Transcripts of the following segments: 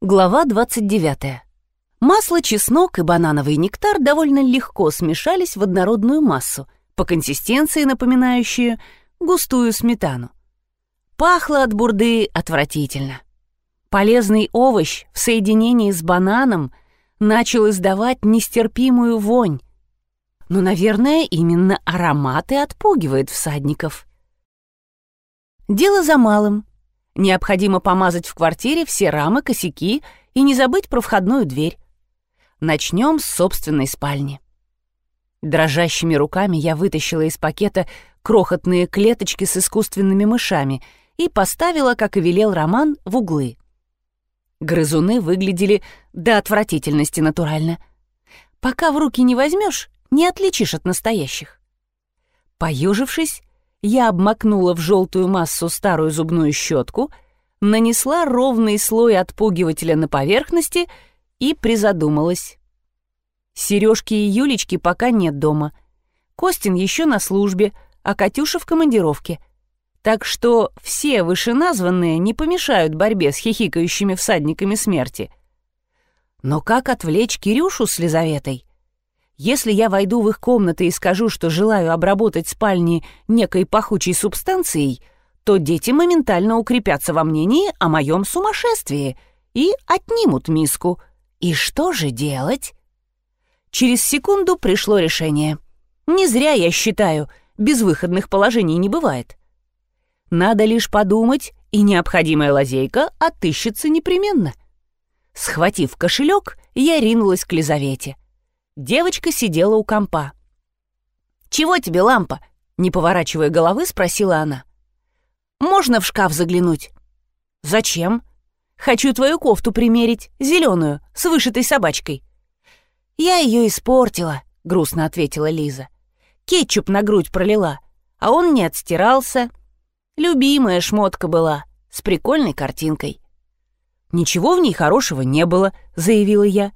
Глава 29. Масло, чеснок и банановый нектар довольно легко смешались в однородную массу, по консистенции напоминающую густую сметану. Пахло от бурды отвратительно. Полезный овощ в соединении с бананом начал издавать нестерпимую вонь. Но, наверное, именно аромат и отпугивает всадников. Дело за малым Необходимо помазать в квартире все рамы, косяки и не забыть про входную дверь. Начнем с собственной спальни. Дрожащими руками я вытащила из пакета крохотные клеточки с искусственными мышами и поставила, как и велел Роман, в углы. Грызуны выглядели до отвратительности натурально. Пока в руки не возьмешь, не отличишь от настоящих. Поежившись, я обмакнула в желтую массу старую зубную щетку, нанесла ровный слой отпугивателя на поверхности и призадумалась. Сережки и Юлечки пока нет дома. Костин еще на службе, а Катюша в командировке. Так что все вышеназванные не помешают борьбе с хихикающими всадниками смерти. Но как отвлечь Кирюшу с Лизаветой? Если я войду в их комнаты и скажу, что желаю обработать спальни некой пахучей субстанцией, то дети моментально укрепятся во мнении о моем сумасшествии и отнимут миску. И что же делать? Через секунду пришло решение. Не зря я считаю, безвыходных положений не бывает. Надо лишь подумать, и необходимая лазейка отыщется непременно. Схватив кошелек, я ринулась к Лизавете — Девочка сидела у компа. «Чего тебе лампа?» — не поворачивая головы, спросила она. «Можно в шкаф заглянуть?» «Зачем?» «Хочу твою кофту примерить, зеленую, с вышитой собачкой». «Я ее испортила», — грустно ответила Лиза. «Кетчуп на грудь пролила, а он не отстирался. Любимая шмотка была, с прикольной картинкой». «Ничего в ней хорошего не было», — заявила я.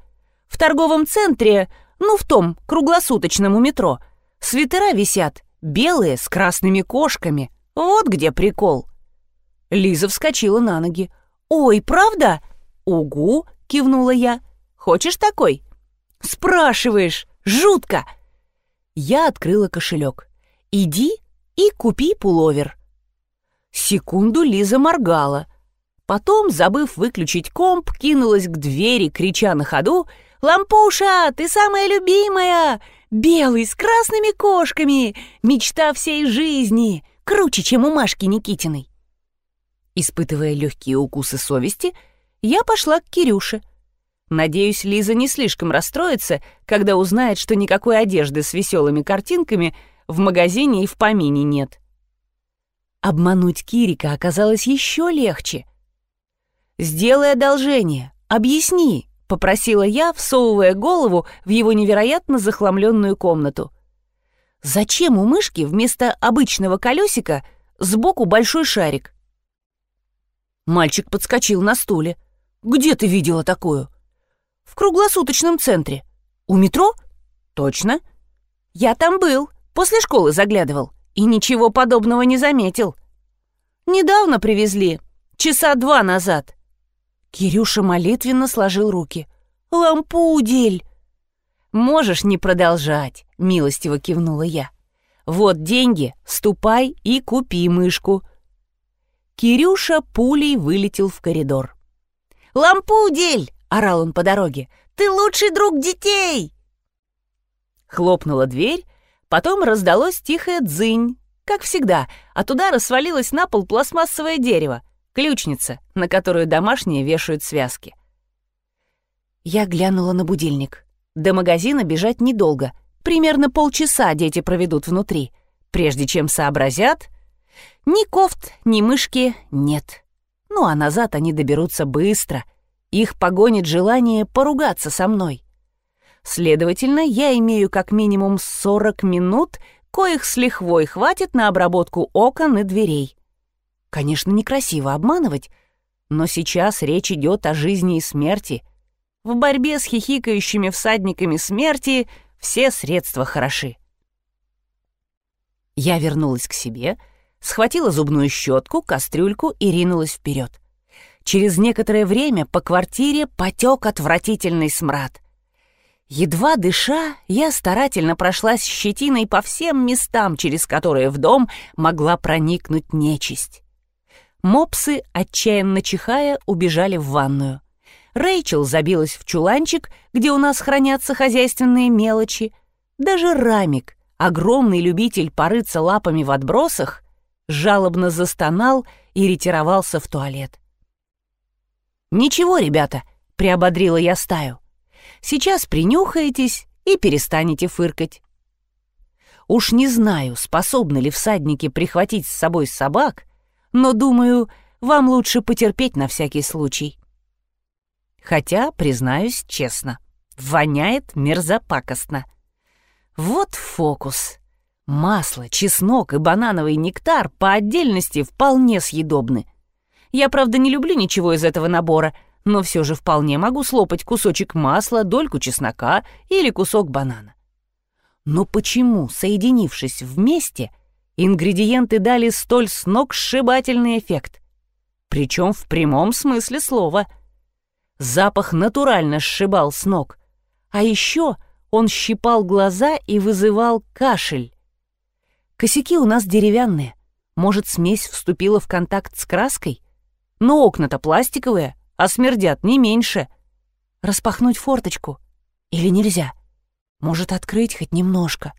«В торговом центре ну, в том, круглосуточном у метро. Свитера висят, белые, с красными кошками. Вот где прикол. Лиза вскочила на ноги. «Ой, правда?» «Угу», — кивнула я. «Хочешь такой?» «Спрашиваешь! Жутко!» Я открыла кошелек. «Иди и купи пуловер». Секунду Лиза моргала. Потом, забыв выключить комп, кинулась к двери, крича на ходу «Лампуша, ты самая любимая! Белый, с красными кошками! Мечта всей жизни! Круче, чем у Машки Никитиной!» Испытывая легкие укусы совести, я пошла к Кирюше. Надеюсь, Лиза не слишком расстроится, когда узнает, что никакой одежды с веселыми картинками в магазине и в помине нет. Обмануть Кирика оказалось еще легче. «Сделай одолжение, объясни», попросила я, всовывая голову в его невероятно захламленную комнату. Зачем у мышки вместо обычного колесика сбоку большой шарик? Мальчик подскочил на стуле. «Где ты видела такую?» «В круглосуточном центре». «У метро?» «Точно». «Я там был, после школы заглядывал, и ничего подобного не заметил». «Недавно привезли, часа два назад». Кирюша молитвенно сложил руки. «Лампудель!» «Можешь не продолжать», — милостиво кивнула я. «Вот деньги, ступай и купи мышку». Кирюша пулей вылетел в коридор. «Лампудель!» — орал он по дороге. «Ты лучший друг детей!» Хлопнула дверь, потом раздалось тихое дзынь. Как всегда, от удара свалилось на пол пластмассовое дерево. Ключница, на которую домашние вешают связки. Я глянула на будильник. До магазина бежать недолго. Примерно полчаса дети проведут внутри, прежде чем сообразят. Ни кофт, ни мышки нет. Ну а назад они доберутся быстро. Их погонит желание поругаться со мной. Следовательно, я имею как минимум 40 минут, коих с лихвой хватит на обработку окон и дверей. Конечно, некрасиво обманывать, но сейчас речь идет о жизни и смерти. В борьбе с хихикающими всадниками смерти все средства хороши. Я вернулась к себе, схватила зубную щетку, кастрюльку и ринулась вперед. Через некоторое время по квартире потек отвратительный смрад. Едва дыша, я старательно прошлась щетиной по всем местам, через которые в дом могла проникнуть нечисть. Мопсы, отчаянно чихая, убежали в ванную. Рэйчел забилась в чуланчик, где у нас хранятся хозяйственные мелочи. Даже Рамик, огромный любитель порыться лапами в отбросах, жалобно застонал и ретировался в туалет. «Ничего, ребята», — приободрила я стаю. «Сейчас принюхаетесь и перестанете фыркать». Уж не знаю, способны ли всадники прихватить с собой собак, но, думаю, вам лучше потерпеть на всякий случай. Хотя, признаюсь честно, воняет мерзопакостно. Вот фокус. Масло, чеснок и банановый нектар по отдельности вполне съедобны. Я, правда, не люблю ничего из этого набора, но все же вполне могу слопать кусочек масла, дольку чеснока или кусок банана. Но почему, соединившись вместе, ингредиенты дали столь сногсшибательный эффект? Причем в прямом смысле слова. Запах натурально сшибал с ног. А еще он щипал глаза и вызывал кашель. Косяки у нас деревянные. Может, смесь вступила в контакт с краской? Но окна-то пластиковые, а смердят не меньше. Распахнуть форточку? Или нельзя? Может, открыть хоть немножко?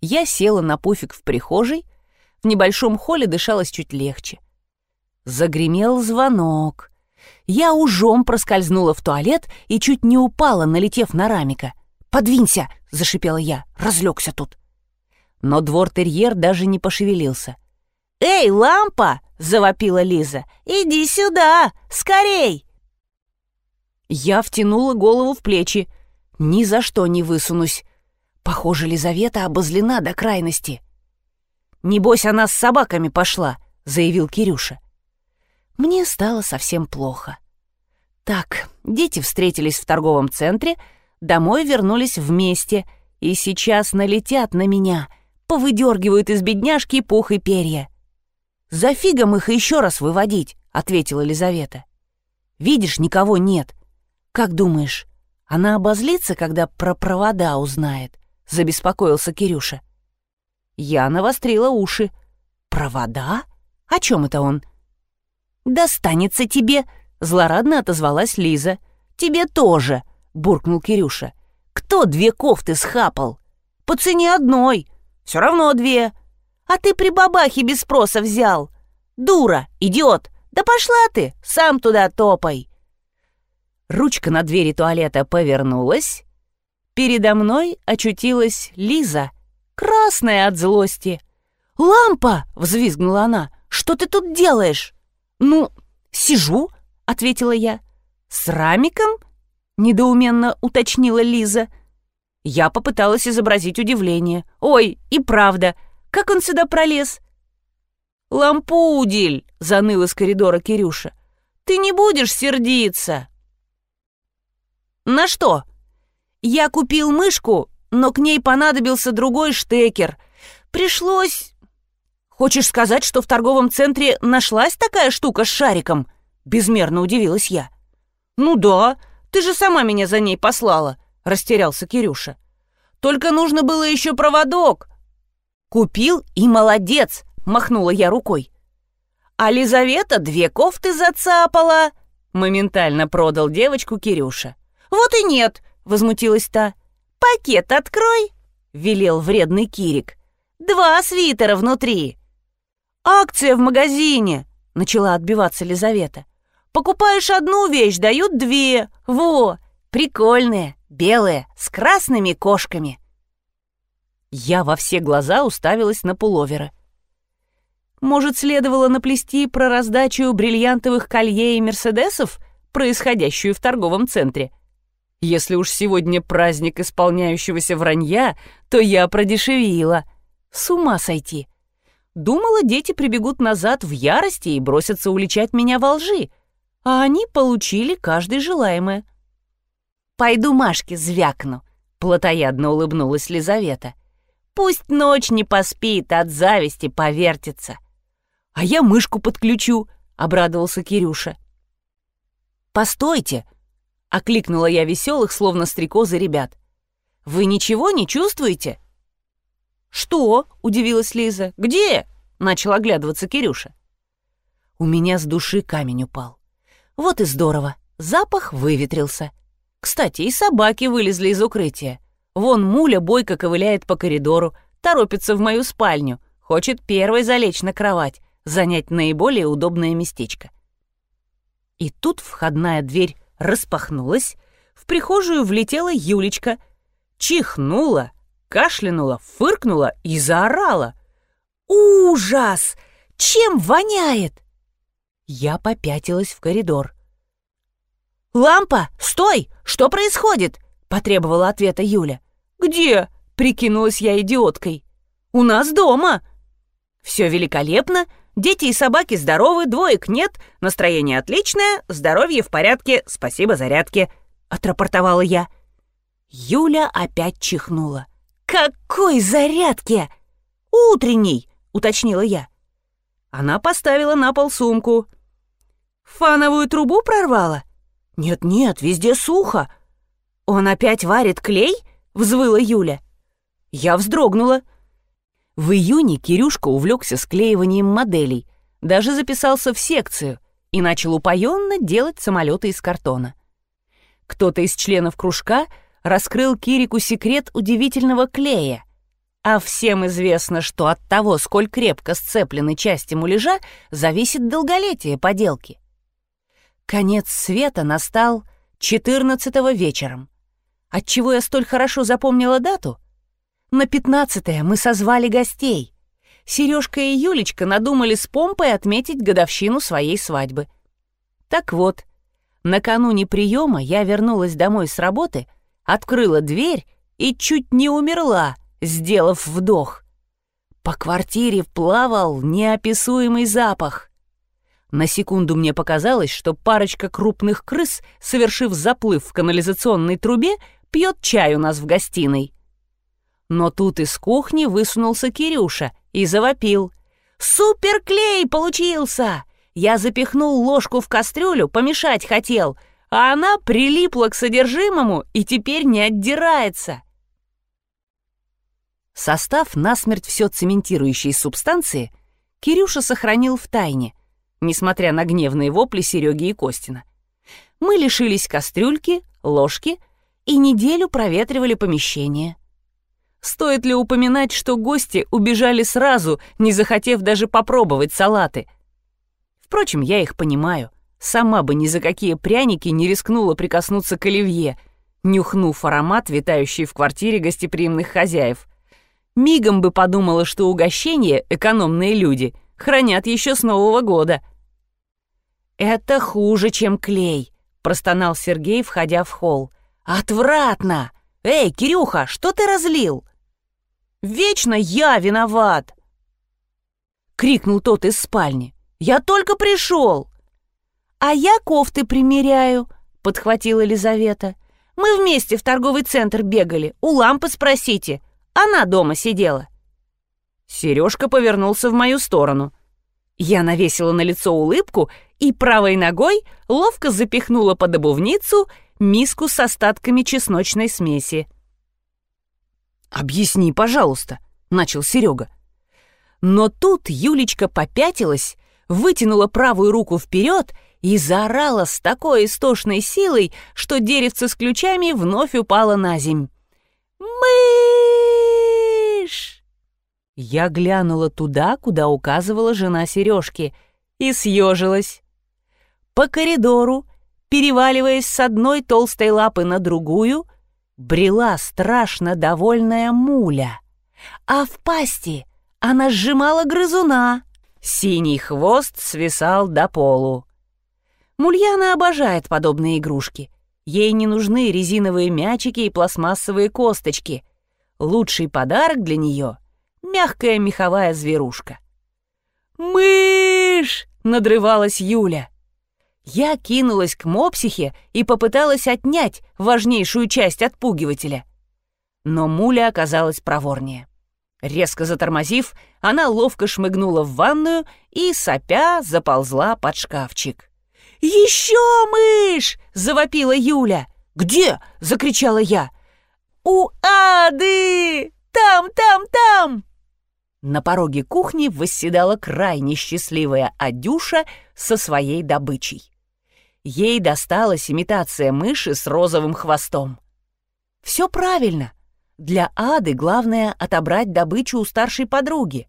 Я села на пуфик в прихожей. В небольшом холле дышалось чуть легче. Загремел звонок. Я ужом проскользнула в туалет и чуть не упала, налетев на рамика. «Подвинься!» — зашипела я. Разлегся тут. Но двор-терьер даже не пошевелился. «Эй, лампа!» — завопила Лиза. «Иди сюда! Скорей!» Я втянула голову в плечи. Ни за что не высунусь. Похоже, Лизавета обозлена до крайности. «Небось, она с собаками пошла», — заявил Кирюша. Мне стало совсем плохо. Так, дети встретились в торговом центре, домой вернулись вместе и сейчас налетят на меня, повыдергивают из бедняжки пух и перья. «За фигом их еще раз выводить», — ответила Лизавета. «Видишь, никого нет. Как думаешь, она обозлится, когда про провода узнает?» — забеспокоился Кирюша. Я навострила уши. «Провода? О чем это он?» «Достанется тебе», — злорадно отозвалась Лиза. «Тебе тоже», — буркнул Кирюша. «Кто две кофты схапал?» «По цене одной. Все равно две. А ты при бабахе без спроса взял. Дура, идиот. Да пошла ты, сам туда топай. Ручка на двери туалета повернулась. Передо мной очутилась Лиза, красная от злости. «Лампа!» — взвизгнула она. «Что ты тут делаешь?» «Ну, сижу», — ответила я. «С рамиком?» — недоуменно уточнила Лиза. Я попыталась изобразить удивление. «Ой, и правда, как он сюда пролез?» «Лампудель!» — заныл из коридора Кирюша. «Ты не будешь сердиться!» «На что?» «Я купил мышку, но к ней понадобился другой штекер. Пришлось...» «Хочешь сказать, что в торговом центре нашлась такая штука с шариком?» Безмерно удивилась я. «Ну да, ты же сама меня за ней послала», — растерялся Кирюша. «Только нужно было еще проводок, «Купил и молодец!» — махнула я рукой. «А Лизавета две кофты зацапала!» — моментально продал девочку Кирюша. «Вот и нет!» — возмутилась та. «Пакет открой!» — велел вредный Кирик. «Два свитера внутри!» «Акция в магазине!» — начала отбиваться Лизавета. «Покупаешь одну вещь, дают две! Во! Прикольные, белые, с красными кошками!» Я во все глаза уставилась на пуловера. Может, следовало наплести про раздачу бриллиантовых колье и мерседесов, происходящую в торговом центре? Если уж сегодня праздник исполняющегося вранья, то я продешевила. С ума сойти. Думала, дети прибегут назад в ярости и бросятся уличать меня во лжи, а они получили каждый желаемое. «Пойду Машке звякну», — плотоядно улыбнулась Лизавета. Пусть ночь не поспит, от зависти повертится. А я мышку подключу, обрадовался Кирюша. «Постойте!» — окликнула я веселых, словно стрекозы ребят. «Вы ничего не чувствуете?» «Что?» — удивилась Лиза. «Где?» — начал оглядываться Кирюша. У меня с души камень упал. Вот и здорово, запах выветрился. Кстати, и собаки вылезли из укрытия. Вон Муля бойко ковыляет по коридору, торопится в мою спальню, хочет первой залечь на кровать, занять наиболее удобное местечко. И тут входная дверь распахнулась, в прихожую влетела Юлечка, чихнула, кашлянула, фыркнула и заорала. «Ужас! Чем воняет?» Я попятилась в коридор. «Лампа, стой! Что происходит?» — потребовала ответа Юля. «Где?» — прикинулась я идиоткой. «У нас дома!» «Все великолепно, дети и собаки здоровы, двоек нет, настроение отличное, здоровье в порядке, спасибо зарядке», — отрапортовала я. Юля опять чихнула. «Какой зарядке?» «Утренней», — уточнила я. Она поставила на пол сумку. «Фановую трубу прорвала?» «Нет-нет, везде сухо». «Он опять варит клей?» — взвыла Юля. Я вздрогнула. В июне Кирюшка увлекся склеиванием моделей, даже записался в секцию и начал упоенно делать самолеты из картона. Кто-то из членов кружка раскрыл Кирику секрет удивительного клея. А всем известно, что от того, сколь крепко сцеплены части муляжа, зависит долголетие поделки. Конец света настал 14 вечером. Отчего я столь хорошо запомнила дату? На 15 мы созвали гостей. Сережка и Юлечка надумали с помпой отметить годовщину своей свадьбы. Так вот, накануне приема я вернулась домой с работы, открыла дверь и чуть не умерла, сделав вдох. По квартире плавал неописуемый запах. На секунду мне показалось, что парочка крупных крыс, совершив заплыв в канализационной трубе, пьет чай у нас в гостиной. Но тут из кухни высунулся Кирюша и завопил. «Суперклей получился!» Я запихнул ложку в кастрюлю, помешать хотел, а она прилипла к содержимому и теперь не отдирается. Состав насмерть все цементирующей субстанции Кирюша сохранил в тайне, несмотря на гневные вопли Сереги и Костина. Мы лишились кастрюльки, ложки и неделю проветривали помещение. Стоит ли упоминать, что гости убежали сразу, не захотев даже попробовать салаты? Впрочем, я их понимаю. Сама бы ни за какие пряники не рискнула прикоснуться к оливье, нюхнув аромат, витающий в квартире гостеприимных хозяев. Мигом бы подумала, что угощение экономные люди хранят еще с Нового года. «Это хуже, чем клей», — простонал Сергей, входя в холл. «Отвратно! Эй, Кирюха, что ты разлил?» Вечно я виноват!» Крикнул тот из спальни. «Я только пришел!» «А я кофты примеряю», — подхватила Елизавета. «Мы вместе в торговый центр бегали. У лампы спросите. Она дома сидела». Сережка повернулся в мою сторону. Я навесила на лицо улыбку и правой ногой ловко запихнула под обувницу миску с остатками чесночной смеси. «Объясни, пожалуйста», — начал Серега. Но тут Юлечка попятилась, вытянула правую руку вперед и заорала с такой истошной силой, что деревце с ключами вновь упало на земь. «Мышь!» Я глянула туда, куда указывала жена Сережки, и съежилась. По коридору, переваливаясь с одной толстой лапы на другую, брела страшно довольная муля, а в пасти она сжимала грызуна. Синий хвост свисал до полу. Мульяна обожает подобные игрушки. Ей не нужны резиновые мячики и пластмассовые косточки. Лучший подарок для нее — мягкая меховая зверушка. «Мышь!» — надрывалась Юля. Я кинулась к мопсихе и попыталась отнять важнейшую часть отпугивателя. Но муля оказалась проворнее. Резко затормозив, она ловко шмыгнула в ванную и, сопя, заползла под шкафчик. «Еще мышь!» — завопила Юля. «Где?» — закричала я. «У Ады! Там, там, там!» На пороге кухни восседала крайне счастливая Адюша со своей добычей. Ей досталась имитация мыши с розовым хвостом. Все правильно. Для Ады главное отобрать добычу у старшей подруги.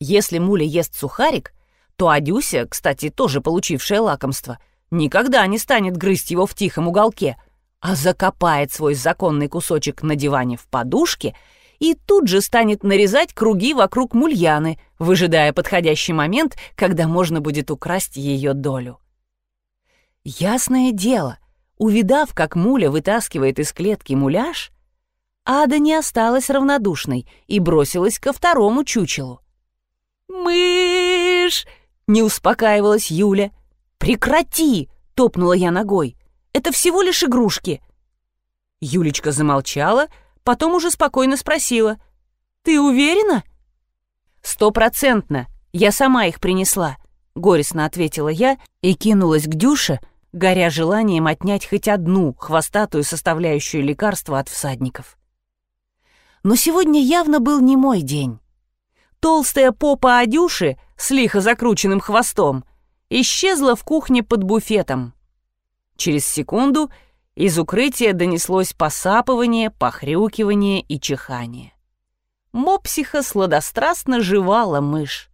Если Муля ест сухарик, то Адюся, кстати, тоже получившая лакомство, никогда не станет грызть его в тихом уголке, а закопает свой законный кусочек на диване в подушке и тут же станет нарезать круги вокруг мульяны, выжидая подходящий момент, когда можно будет украсть ее долю. Ясное дело, увидав, как муля вытаскивает из клетки муляж, Ада не осталась равнодушной и бросилась ко второму чучелу. «Мышь!» Не успокаивалась Юля. «Прекрати!» — топнула я ногой. «Это всего лишь игрушки!» Юлечка замолчала, потом уже спокойно спросила. «Ты уверена?» «Стопроцентно. Я сама их принесла», — горестно ответила я и кинулась к Дюше, горя желанием отнять хоть одну хвостатую составляющую лекарства от всадников. Но сегодня явно был не мой день. Толстая попа Адюши с лихо закрученным хвостом исчезла в кухне под буфетом. Через секунду из укрытия донеслось посапывание, похрюкивание и чихание. Мопсиха сладострастно жевала мышь.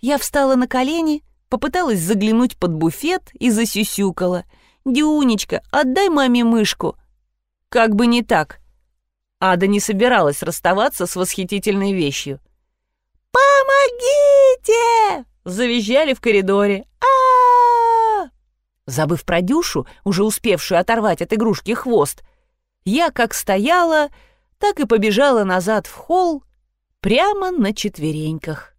Я встала на колени, попыталась заглянуть под буфет и засюсюкала. «Дюнечка, отдай маме мышку!» Как бы не так. Ада не собиралась расставаться с восхитительной вещью. «Помогите!» — завизжали в коридоре. а Забыв про Дюшу, уже успевшую оторвать от игрушки хвост, я как стояла, так и побежала назад в холл прямо на четвереньках.